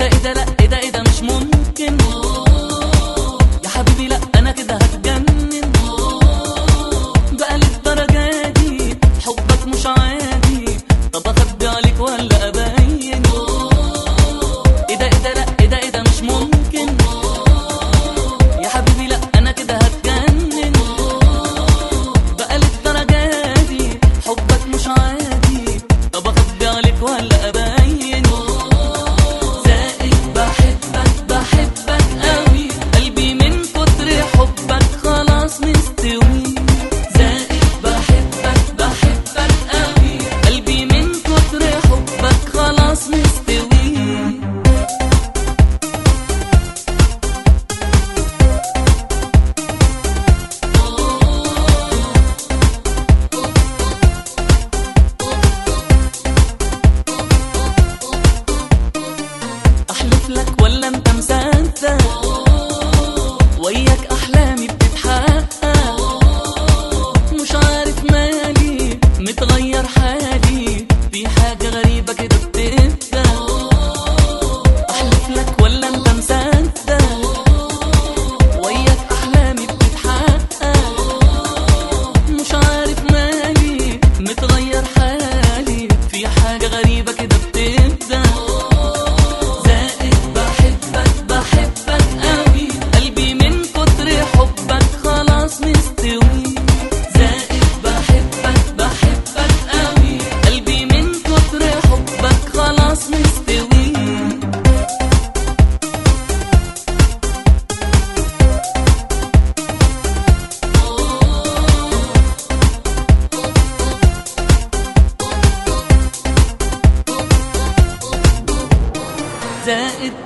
إيه ده إيه ده لا إيه ده إيه ده مش ممكن. يا حبيبي لا أنا كده هتجنن. بقى للدرجة دي حبك مش عادي. طب أخبي عليك ولا أبين؟ إيه ده إيه ده لا إيه ده إيه ده مش ممكن. يا حبيبي لا أنا كده هتجنن. بقى للدرجة دي حبك مش عادي. طب أخبي عليك ولا أبين؟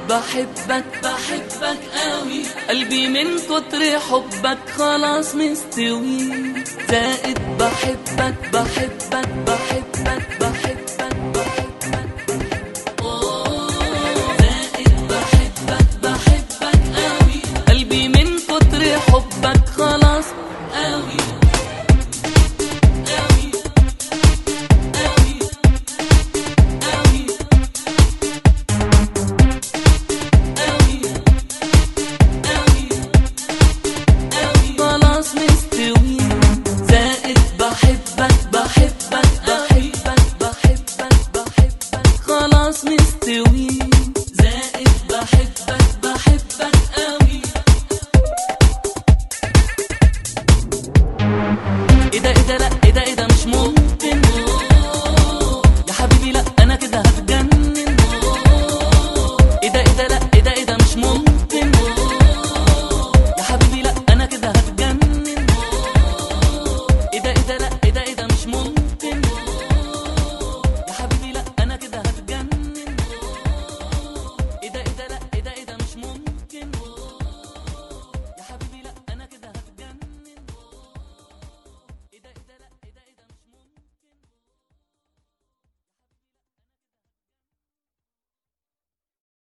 بحبك بحبك قوي. قلبي من كتر حبك خلاص مستوي. زائد بحبك بحبك بحبك